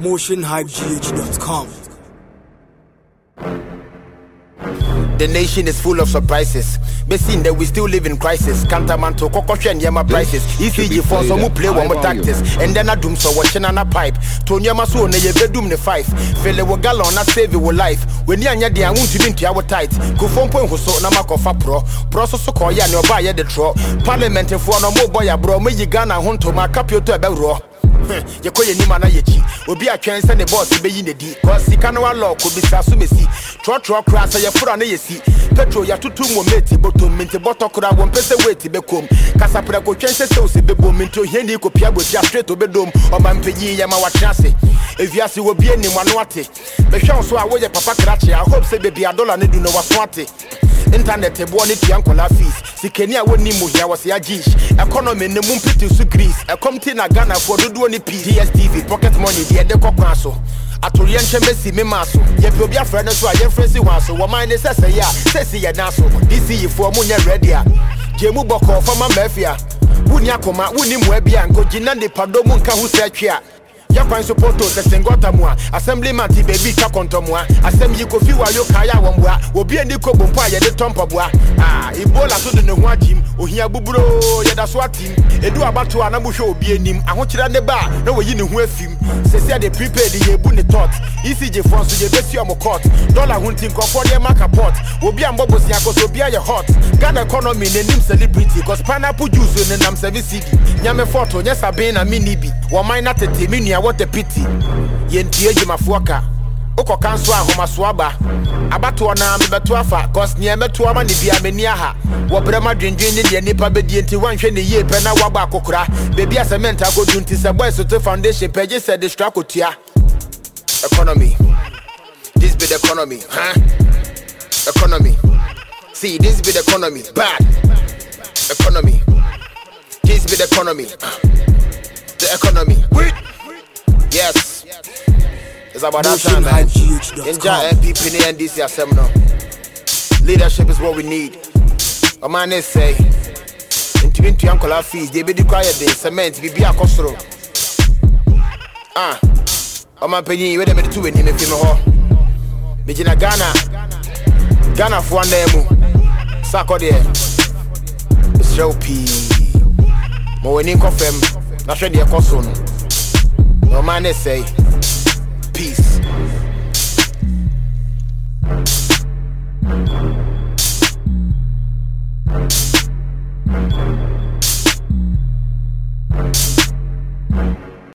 motionhypegh.com. The nation is full of surprises. Besin that we still live in crisis. Kantamanto, Kokosha and Yama prices. ECG for some who play one more tactics. And then I doom so watching on a pipe. Tonyama so ne ye bedroom ne five. Fele wo gallon na save your life. When Yanya de I want to be our tight. Go phone point so na makofa pro. Pro so so call ya no buy the tro. Parliament for no more boy bro. Me yi Ghana hunto ma capio to a bro. Yɛkɔ yɛ nim ana yɛkyi obi atwɛn sɛ ne bɔɔse bɛyi ne di. Kɔ sika no walɔɔko bisa so mɛsi trɔtrɔ koraa sɛ yɛforo a ne yɛsi petro yɛatoto mu meti bɔtom mente bɔtɔ koraa wɔmpɛ sɛ weti bɛkom kasaprɛko twɛn sɛ sɛ osi bɛbom mente ohiani kɔpia bɔtia straight obɛdom ɔma mpɛyi yɛma watena ase ewiase wɔ bi anim ano ate bɛhwɛ wo so a woyɛ papa krakye a hope sɛ bebi a dollar ne du no waso ate internet boɔ ne tua nkɔla fees. Sikani a wɔnni mu hia wɔ se agyish economy ne mu mpete so greece. Ɛkɔm ti na ghanafoɔ dodoɔ ne pii dstv pocket money deɛ ɛde kɔ kwan so atoreɛ nkyɛn bɛsi me maa so yɛpɛ obi afrɛ no so a yɛmfrɛ si hwan so wɔman ne sɛ sɛyi a sɛsi yɛ na so dc yifoɔ mu nyɛ ready a gye mu bɔkɔɔ fama maafia wonni akoma wonni mmoa bi a nkogyina nipadɔ mu nka ho sɛ twe a yɛkwan so poto sɛ sengɔta mu a assemblyman ti baabi ka kɔntɔmoa asɛm yi kofi wa yo kaeɛ a wɔmboa obi ani kɔ bɔ mpo a yɛde tɔ mpaboa Ah, ibola so de ne ho agyim ohia buburoo yɛda so atim ɛdu abato a na mohwɛ obi anim ahokyerɛ ne ba a na wɔyi ne ho afim sɛsia de prepaid yɛbu ne tot ecg foɔ nso yɛbɛsi ɔmo court. Dollar ho nti nkurɔfoɔ deɛ ma kapot obi a mbɔ bosea kɔ so obi ayɛ hot ghana economy n'anim celebrity cause pineapple juice nenam sɛbe cd nyame fɔto nyɛ saben na menni bi wɔman na tete me nua wɔtɛ piti yɛntie dwumafoɔ ka wokɔka nso a ahomaso aba. Abatoɔ naa mebɛto afa cause neɛ mɛto ama ne bia m'ani aha. Wɔbrɛ ma dwendwen ne deɛ nnipa bɛdie nti woanhwɛ ne yie pɛ na woabɔ akokora. Baabi a sɛmɛnta akɔdu nti sɛ boy soto foundation pɛ gye sɛ de kotua. Economy. This be the economy huh? economy. See this be the economy. Bad. Economy. This be the economy. The economy yes. It's about that time man. Enjoy. NPP ne NDC no. Leadership is what we need. Ɔman ne sɛe ntumi ntua nkɔlaa fees deɛ ɛbɛdi kora yɛ den cement biribi akɔ soro ah ɔman panyin wɛdɛ mede to w'anim mfi me hɔ megyina ghana ghanafoɔ anan mu sa akɔ deɛ mesrɛ wo pii ma w'ani nkɔ fam na hwɛ deɛ ɛkɔ so no ɔman ne peace